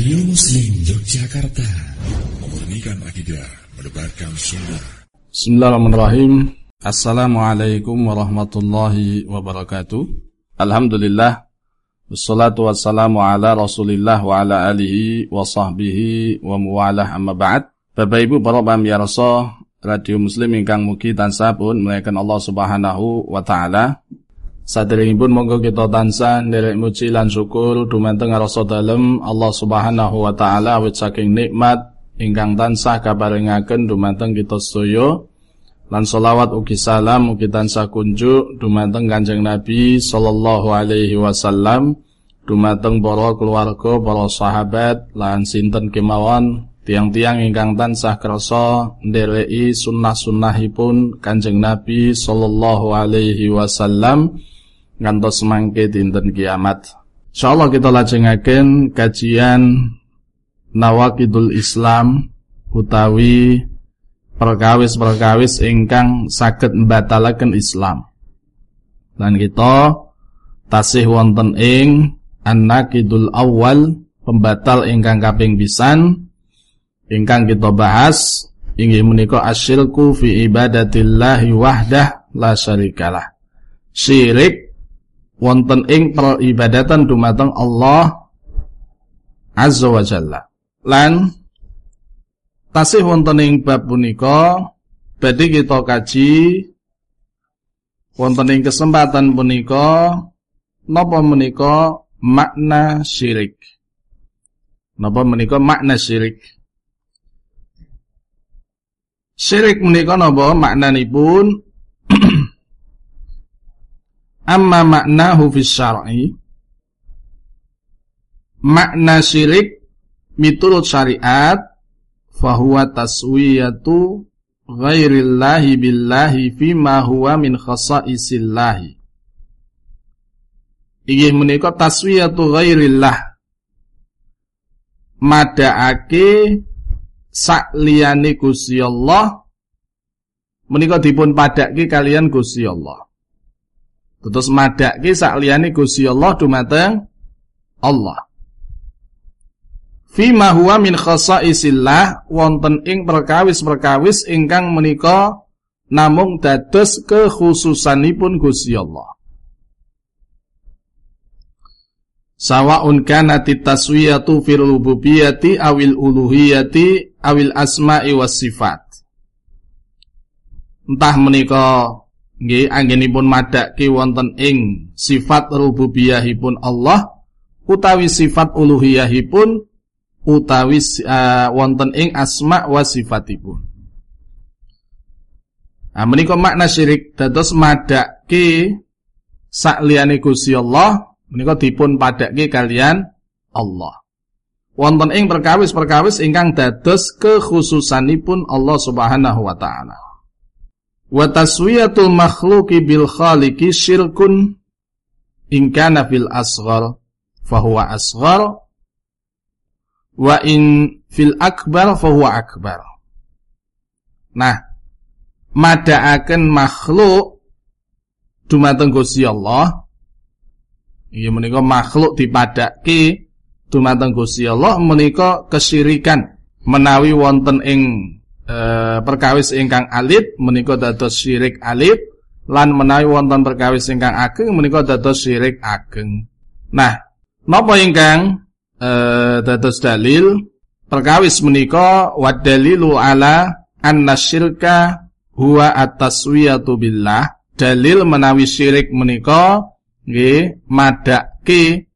Radio Muslim Yogyakarta. Memurnikan akidah Mendebarkan sunnah. Bismillahirrahmanirrahim. Assalamualaikum warahmatullahi wabarakatuh. Alhamdulillah. Wassalatu wassalamu ala rasulillah wa ala alihi wa sahbihi wa muwalah amma ba'd. Bapak Ibu para pamirsa Radio Muslim ingkang mugi tansah pun menaikkan Allah Subhanahu wa taala Saderengipun monggo kita tansah nderek muji lan syukur dumateng rasa dalem. Allah Subhanahu wa taala wit saking nikmat ingkang tansah kaparingaken dumateng kita sedaya. Lan selawat ugi salam ugi tansah kunjuk dumateng Kanjeng Nabi sallallahu alaihi wasallam. Dumateng para keluarga, para sahabat lan sinten kemawon tiang-tiang ingkang tansah kersa ndereki sunnah-sunnahipun Kanjeng Nabi sallallahu alaihi wasallam ngantos mangke dinten kiamat. Insyaallah kita lajengaken kajian Nawakidul Islam utawi perkawis-perkawis ingkang saged mbatalaken Islam. Dan kita tasih wonten ing An-Nakidul Awal pembatal ingkang kaping pisan ingkang kita bahas inggih menika asyirku fi ibadatillahi wahdah la syarikalah. Syirik wonten ing peribadatan dumateng Allah Azza wa Jalla. Lan tasih wonten ing bab punika badhe kita kaji wonten ing kesempatan punika napa menika makna syirik. Napa menika makna syirik? Syirik menika napa maknanipun Amma maknahu fi syar'i. Makna syirik miturut syariat fahuwa taswiyatu ghairillahi billahi fima huwa min khasaisillahi. Inggih menika taswiyatu ghairillah. Madaake sakliyane Gusti Allah. Menika dipun padake kalian Gusti Terus madake sakliyane Gusti Allah dumateng Allah. Fima huwa min khasaisillah wonten ing perkawis-perkawis ingkang menika namung dados kekhususanipun Gusti Allah. Sawaun kanat taswiyatu fil rububiyyati awil uluhiyati awil asma'i was sifat. Entah menika nggih anggenipun madhake wonten ing sifat rububiyahipun Allah utawi sifat uluhiyahipun utawi uh, wonten ing asma wa sifatipun. Nah menika makna syirik dados madhake sakliyane Gusti Allah menika dipun padhake kalian Allah. Wonten ing perkawis-perkawis ingkang dados kekhususanipun Allah Subhanahu wa taala. Wa taswiyatul makhluqi bil khaliqi syirkun. In kana fil asghar fahuwa asghar. Wa in fil akbar fahuwa akbar. Nah, madaaken makhluk dumateng Gusti Allah. Iya menika makhluk dipadake dumateng Gusti Allah menika kesyirikan menawi wonten ing e, perkawis ingkang alit menika dados syirik alit lan menawi wonten perkawis ingkang ageng menika dados syirik ageng. Nah, napa ingkang e, dados dalil perkawis menika wad dalilu ala anna syirka huwa at-taswiyatu billah. Dalil menawi syirik menika nggih madake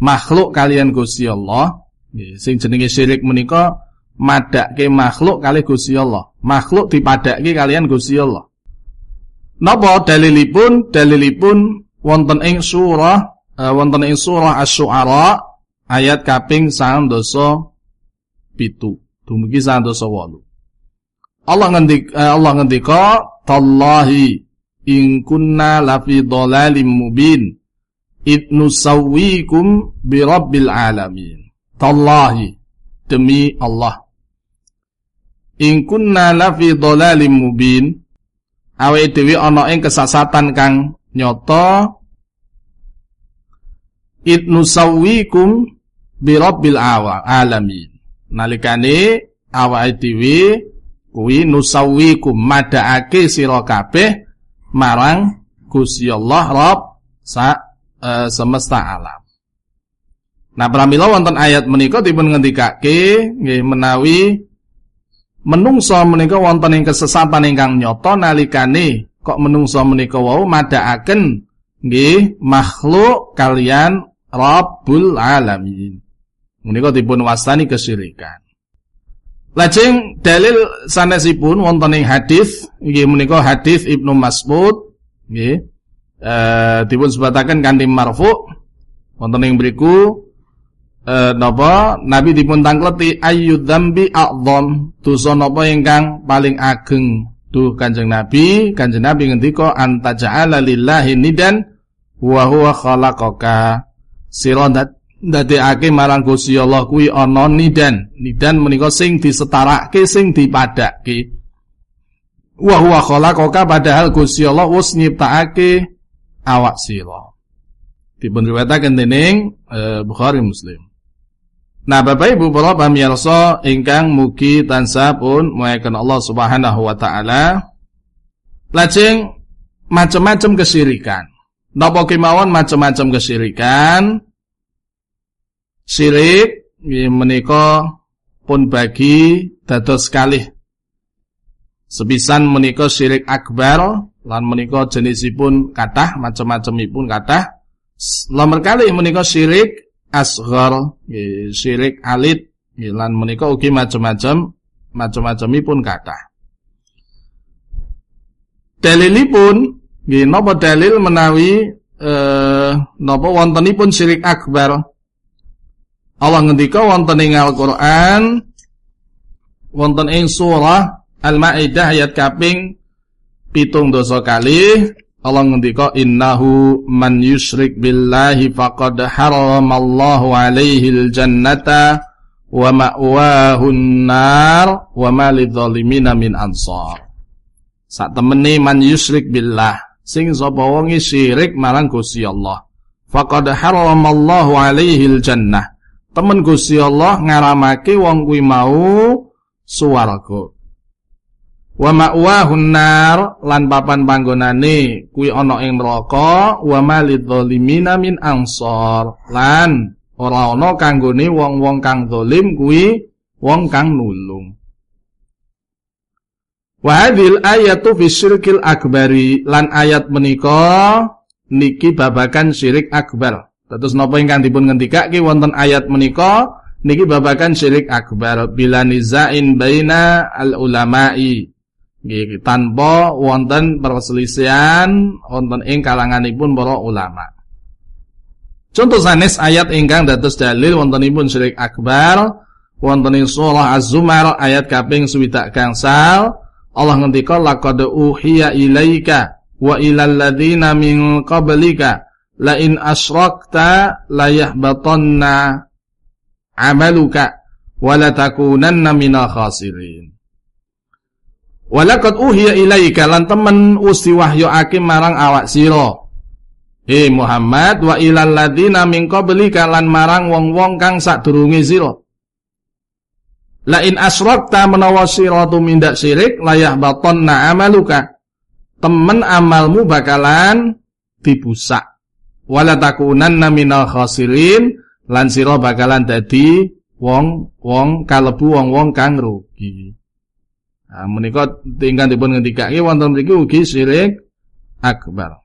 makhluk kalian Gusti Allah. Nggih, sing jenenge syirik menika madake makhluk kali Gusti Allah. Makhluk dipadake kalian Gusti Allah. Napa dalilipun? Dalilipun wonten ing surah uh, wonten ing surah Asy-Syu'ara ayat kaping 9 pitu dumugi 8. Allah ngendik uh, Allah ngendika tallahi in kunna lafi dhalalim mubin idnu sawwikum bi rabbil alamin. Tallahi demi Allah in kunna lafi dhalalim mubin. Awe dewi ana ing kesasatan kang nyata. It nusawwikum bi rabbil alamin. Nalikane awake dhewe kuwi nusawikum madhaake sira kabeh marang Gusti Allah Rabb sa e, semesta alam. Nah pramila wonten ayat menika dipun ngendikake nggih menawi menungso menika wonten ing kesesatan ingkang nyata nalikane kok menungso menika wau madhaaken nggih makhluk kalian Rabbul Alamin. Menika dipun wastani kesyirikan. Lajeng dalil sanesipun wonten ing hadis nggih menika hadis Ibnu Mas'ud nggih eh dipun sebataken kanthi marfu wonten ing mriku eh napa Nabi dipun tangkleti ayyud dzambi a'dzam dosa napa ingkang paling ageng Duh Kanjeng Nabi, Kanjeng Nabi ngendika antaja'ala lillahi nidan wa huwa khalaqaka. Sira ndadekake marang Gusti Allah kuwi ana nidan. Nidan menika sing disetarake, sing dipadake. Wa huwa khalaqaka padahal Gusti Allah wis nyiptakake awak sira. Dipun riwayataken dening uh, Bukhari Muslim. Nah Bapak Ibu para pamirsa ingkang mugi tansah pun muliakan Allah Subhanahu wa taala. Lajeng macam-macam kesirikan. Napa kemawon macam-macam kesirikan. Sirik menika pun bagi dados sekali. Sepisan menika syirik akbar lan menika jenisipun kathah macam-macamipun kathah. Nomor kali menika syirik asghar syirik alit lan menika ugi macam-macam macam-macamipun kathah. Dalilipun nggih napa dalil menawi eh napa wontenipun syirik akbar? Allah ngendika wonten ing Al-Qur'an wonten ing surah Al-Maidah ayat kaping pitung dosa kali Allah ngendika innahu man yusyrik billahi faqad haramallahu alaihi aljannata wa ma'wahu nar wa ma lidzalimina min ansar. Sak temene man yusyrik billah sing sapa wong syirik marang Gusti Allah. Faqad haramallahu alaihi aljannah. Temen Gusti Allah ngaramake wong kuwi mau swarga wa ma'wahun nar lan papan panggonane kuwi ana ing neraka wa malidzalimina min ansor lan ora ana kanggone wong-wong kang zalim kuwi wong kang nulung. Wa hadhil ayatu fi syirkil akbari lan ayat menika niki babakan syirik akbar. Terus napa ingkang dipun ngendikake wonten ayat menika niki babakan syirik akbar. Bila nizain baina al ulama'i tanpa wonten perselisihan wonten ing kalanganipun para ulama. Contoh sanes ayat ingkang dados dalil wontenipun syirik akbar wonten ing surah Az-Zumar ayat kaping 60 gangsal Allah ngendika laqad uhiya ilaika wa ilal ladzina min qablika la in asyrakta la yahbatanna amaluka wa la takunanna minal khasirin Walaqad uhiya ilaika lan temen usi wahyuake marang awak sira. He Muhammad wa ilal ladina min qablika lan marang wong-wong kang sadurunge sira. La in asrakta menawa sira tumindak syirik layah batonna amaluka. Temen amalmu bakalan dibusak. Wala takunanna minal khasirin lan sira bakalan dadi wong-wong kalebu wong-wong kang rugi. Nah, menika tinggal dipun ngendikake wonten mriki ugi syirik akbar.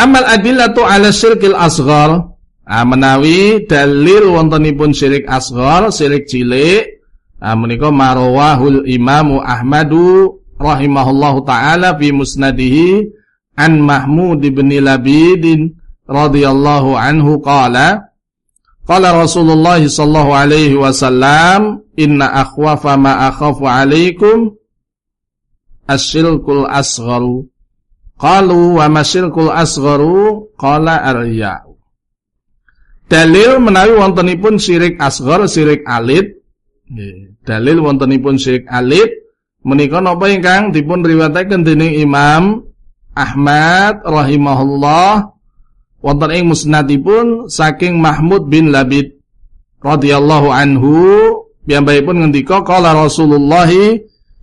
Amal adillatu ala syirkil asghar. Ah menawi dalil wontenipun syirik asghar, syirik cilik, ah menika marawahul Imamu Ahmadu rahimahullahu taala fi musnadihi an Mahmud bin Labidin radhiyallahu anhu qala Qala Rasulullah sallallahu alaihi wasallam, "Inna akhwafa ma akhafu alaikum asyilkul asgharu." Qalu wa masyilkul asgharu? Qala ar-riya'u. Dalil menawi wontenipun syirik asghar, syirik alit. Dalil wontenipun syirik alit menika napa ingkang dipun riwayataken dening Imam Ahmad rahimahullah wonten ing musnadipun saking Mahmud bin Labid radhiyallahu anhu piyambakipun ngendika qala Rasulullah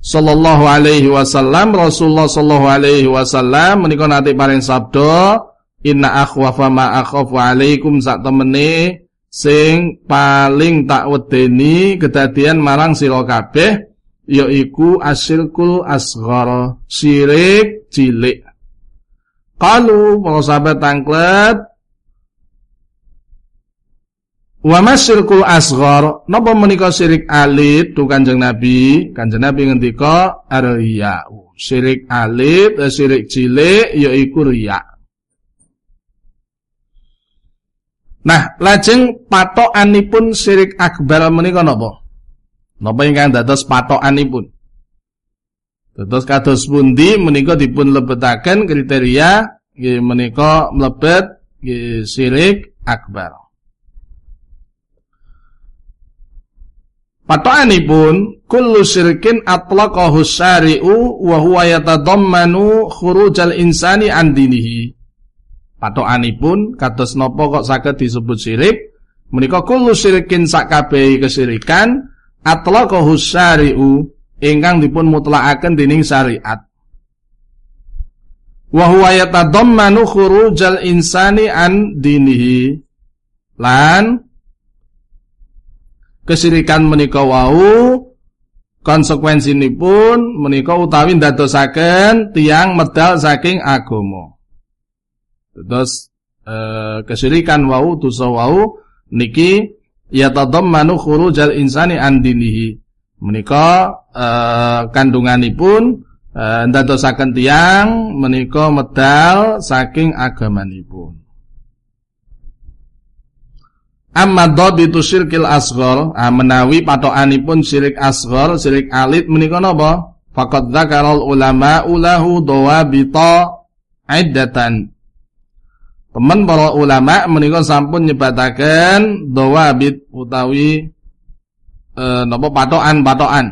sallallahu alaihi wasallam Rasulullah sallallahu alaihi wasallam menika nate paring sabda inna akhwafa ma akhafu alaikum sak temene sing paling tak wedeni kedadian marang sira kabeh yaiku asyirkul asghar syirik cilik Qalu para sahabat tangklet. Wa masyirkul asghar napa menika syirik alit tu Kanjeng Nabi? Kanjeng Nabi ngendika riya syirik alit eh, syirik cilik yaiku riya. Nah lajeng patokanipun syirik akbar menika napa? Napa ingkang dados patokanipun Terus kados pundi menika dipun lebetaken kriteria nggih menika mlebet nggih syirik akbar. Patokanipun kullu syirkin atlaqahu syari'u wa huwa yatadammanu khurujal insani an dinihi. Patokanipun kados napa kok saged disebut syirik? Menika kullu syirkin sakabehi kesyirikan atlaqahu syari'u ingkang dipun mutlakaken dening syariat. Wa huwa yatadammanu khurujal insani an dinihi. Lan kesirikan menika wau pun menika utawi ndadosaken tiang medal saking agama. Terus eh, kesirikan wau dosa wau niki yatadammanu khurujal insani an dinihi menika eh, kandunganipun eh, ndadosaken tiyang menika medal saking agamanipun. Amma dhabitu syirkil asghar ah, menawi patokanipun syirik asghar syirik alit menika napa? Faqad dzakaral ulama ulahu dawabita iddatan. Teman para ulama menika sampun nyebataken dawabit utawi eh, napa patokan-patokan.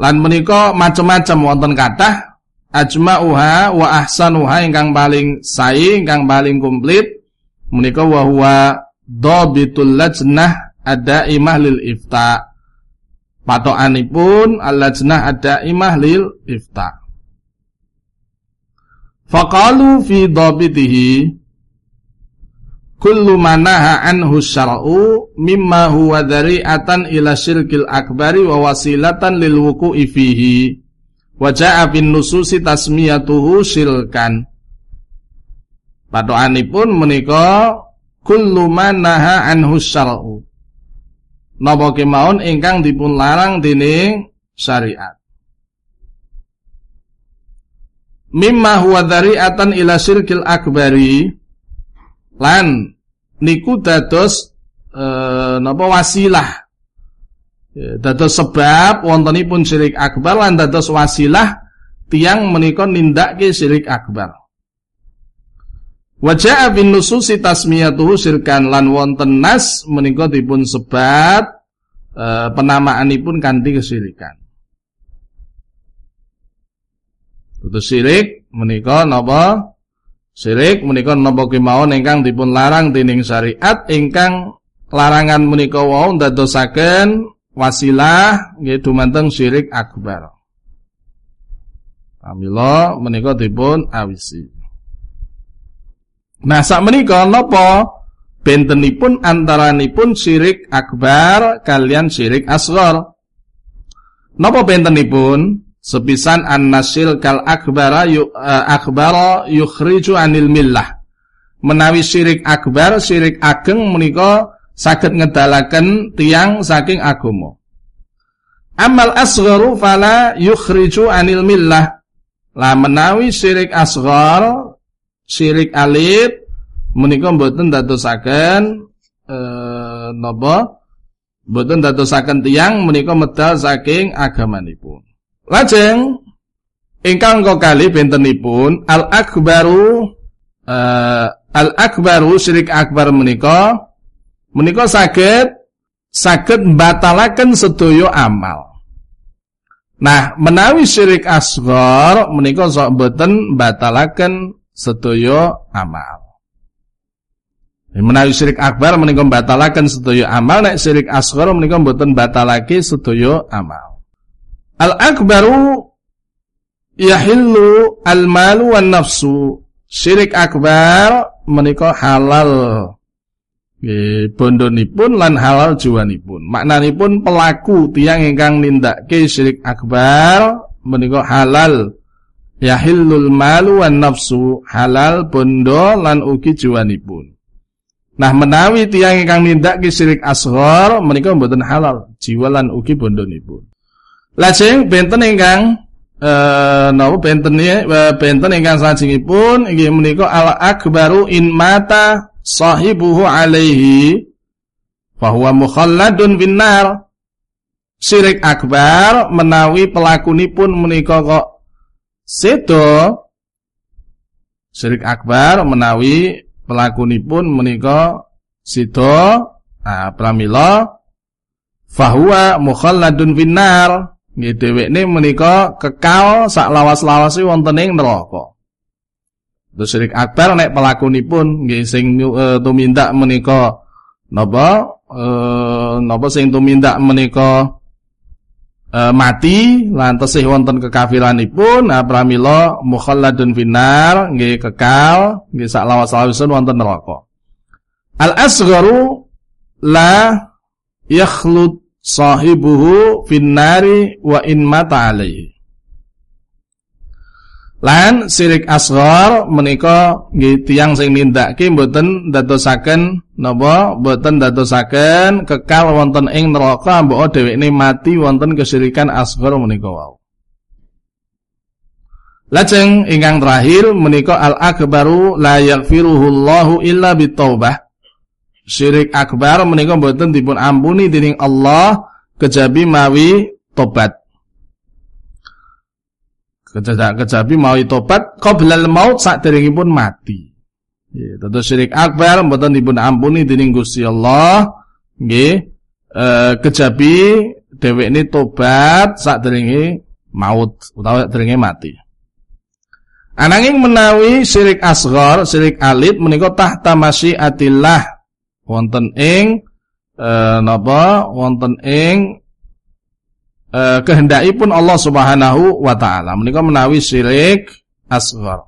Lan menika macam-macam wonten kathah ajma'uha wa ahsanuha ingkang paling sae ingkang paling komplit menika wa huwa dhabitul lajnah imah lil ifta. Patokanipun al-lajnah imah lil ifta. Faqalu fi dhabitihi kullu manaha anhu syar'u mimma huwa dhari'atan ila syirkil akbari wa wasilatan lil wuku'i fihi. Wa ja'a bin nususi tasmiyatuhu syirkan. Patokanipun menika kullu manaha anhu syar'u. Napa kemawon ingkang dipun larang dening syariat. Mimma huwa dhari'atan ila syirkil akbari lan niku dados e, napa wasilah. E, dados sebab wontenipun syirik akbar lan dados wasilah tiang menika nindakake syirik akbar. Wajah bin nususi tasmiyatuhu sirkan lan wonten nas menika dipun sebab e, penamaanipun kanthi kesyirikan. Terus syirik menika napa Sirik menika napa kemawon ingkang dipun larang dening syariat ingkang larangan menika wau ndadosaken wasilah nggih dumateng syirik akbar. Pamila menika dipun awisi. Nah sak menika napa bentenipun antaranipun syirik akbar kalian syirik asghar. Napa bentenipun? Sepisan an-nasil kal akbara yu, uh, akbara yukhriju anil millah. Menawi syirik akbar syirik ageng menika saged ngedalaken tiang saking agama. Amal asgharu fala yukhriju anil millah. Lah menawi syirik asghar syirik alit menika mboten dadosaken eh napa? Mboten dadosaken tiang menika medal saking agamanipun Lajeng ingkang kali bentenipun al akbaru uh, al akbaru syirik akbar menika menika saged saged batalaken sedaya amal. Nah, menawi syirik asghar menika sok boten batalaken sedaya amal. Menawi syirik akbar menika batalaken sedaya amal, nek syirik asghar menika boten batalake sedaya amal. Al akbaru yahillu al malu wan nafsu. Syirik akbar menika halal bondonipun lan halal juwanipun. Maknanipun pelaku tiang ingkang nindakake syirik akbar menika halal yahillul malu wan nafsu halal bondo lan ugi juwanipun. Nah menawi tiang ingkang nindakake syirik asghar menika mboten halal jiwa lan ugi bondonipun. Lajeng benten ingkang eh napa benten eh, benten ingkang salajengipun inggih menika al akbaru in mata sahibuhu alaihi fahuwa mukhalladun binnar syirik akbar menawi pelakunipun menika kok sedo syirik akbar menawi pelakunipun menika sedo nah pramila fahuwa mukhalladun finnar nggih dhewekne menika kekal sak lawas-lawase wonten ing neraka. Terus syirik akbar nek pelakunipun nggih sing uh, tumindak menika napa? Uh, napa sing tumindak menika? Uh, mati lan tesih wonten kekafiranipun nah pramila mukhalladun finnar nggih kekal nggih sak lawas-lawasun wonten neraka. Al asgharu la yakhlud sahibuhu finnari wa in mata alaihi. Lan sirik asghar menika nggih tiyang sing nindakake mboten dadosaken napa mboten dadosaken kekal wonten ing neraka mbok dhewekne mati wonten kesirikan asghar menika wau. Lajeng ingkang terakhir menika al akbaru la yaghfiruhu Allahu illa bitaubah. Syirik akbar menika mboten dipun ampuni dening Allah kejabi mawi tobat kejabi mau tobat qoblal maut pun mati. Ya, tentu syirik akbar mboten dipun ampuni dening Gusti Allah nggih e, kejabi ini tobat sakderenge maut utawa sakderenge mati. Ananging menawi syirik asghar, syirik alit menika tahta masyiatillah wonten ing e, napa wonten ing eh, kehendakipun Allah Subhanahu wa taala. Menika menawi syirik asghar.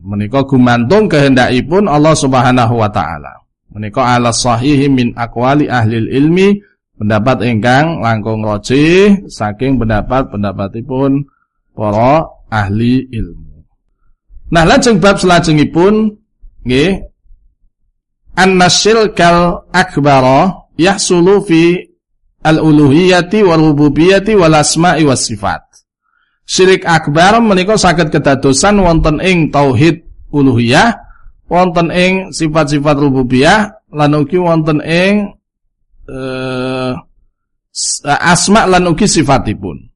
Menika gumantung kehendakipun Allah Subhanahu wa taala. Menika ala sahihi min aqwali ahli ilmi pendapat ingkang langkung roji saking pendapat-pendapatipun para ahli ilmu. Nah, lajeng bab selajengipun nggih an-nasyirkal akbara yahsulu fi al-uluhiyati wal rububiyati wal asma'i was sifat. Syirik akbar menika saged kedadosan wonten ing tauhid uluhiyah, wonten ing sifat-sifat rububiyah lan ugi wonten ing uh, asma lan ugi sifatipun.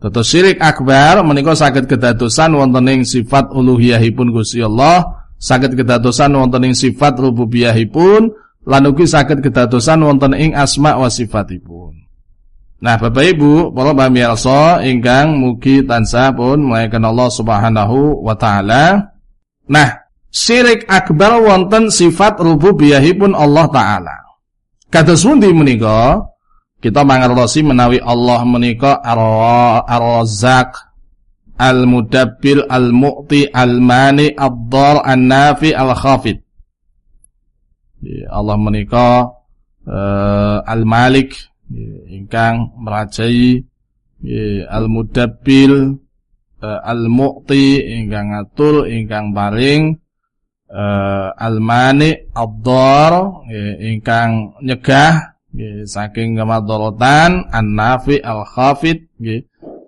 Tetes syirik akbar menika saged kedadosan wonten ing sifat uluhiyahipun Gusti Allah, saged kedadosan wonten ing sifat rububiyahipun lan ugi saged kedadosan wonten ing asma wa sifatipun. Nah, Bapak Ibu, para pamirsa ingkang mugi tansah pun muliakan Allah Subhanahu wa taala. Nah, syirik akbar wonten sifat rububiyahipun Allah taala. Kados pundi menika? Kita mangertosi menawi Allah menika Ar-Razzaq, Al-Mudabbir, Al-Mu'ti, Al-Mani, Ad-Dar, An-Nafi, Al-Khafid. Allah menika uh, Al-Malik ingkang merajai Al-Mudabbil uh, Al-Mu'ti ingkang ngatul ingkang paring uh, Al-Mani Ad-Dar ingkang nyegah saking kemadharatan An-Nafi Al-Khafid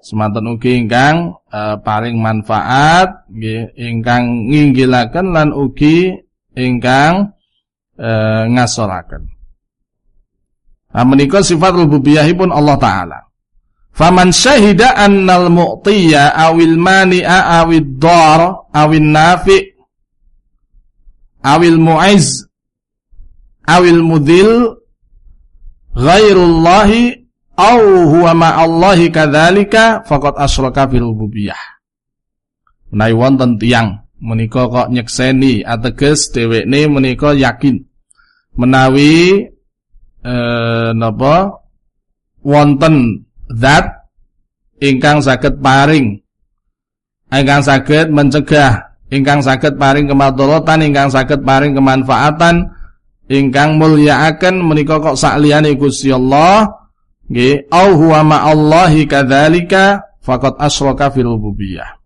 semanten ugi ingkang uh, paring manfaat ingkang nginggilaken lan ugi ingkang e, ngasoraken. Nah, menika sifat rububiyahipun Allah taala. Faman syahida annal mu'tiya awil mani'a awid dar awil nafi awil mu'iz awil mudil ghairullahi au huwa ma'allahi kadzalika faqad asyraka fil rububiyah. Menawi wonten tiyang menika kok nyekseni ateges dhewekne menika yakin menawi eh napa wonten zat ingkang saged paring ingkang saged mencegah ingkang saged paring kemadharatan ingkang saged paring kemanfaatan ingkang mulyakaken menika kok sakliyane Gusti Allah nggih au huwa ma'allahi kadzalika faqad asyraka fil rububiyah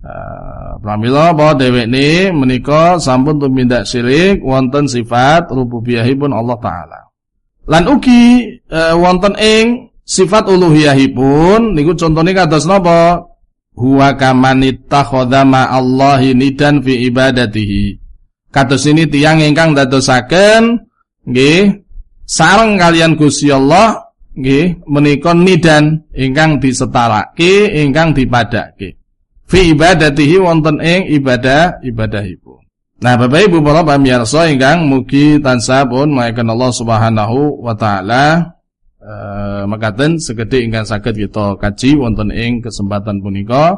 Uh, pramila bahwa dhewekne menika sampun tumindak syirik wonten sifat rububiyahipun Allah taala. Lan ugi uh, wonten ing sifat uluhiyahipun niku contone kados napa? Huwa kamanittakhadha ma Allahi nidan fi ibadatihi. Kados ini tiang ingkang dadosaken nggih sareng kalian Gusti Allah nggih menika nidan ingkang disetarake ingkang dipadake fi ibadatihi wonten ing ibadah ibadahipun. Nah, Bapak Ibu para pamirsa ingkang mugi tansah pun mayaken Allah Subhanahu wa taala eh makaten segede ingkang saged kita kaji wonten ing kesempatan punika.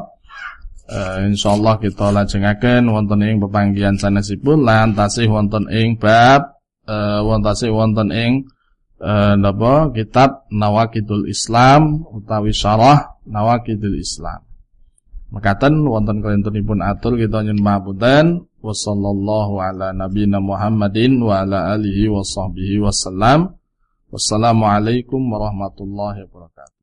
Eh insyaallah kita lajengaken wonten ing pepanggihan sanesipun lan tasih wonten ing bab eh wonten wonten ing eh napa kitab Nawaqidul Islam utawi syarah Nawaqidul Islam. Mekaten wonten kalentunipun atur kita nyun mahapunten wasallallahu ala nabiyina Muhammadin wa ala alihi washabbihi wasallam. Wassalamualaikum warahmatullahi wabarakatuh.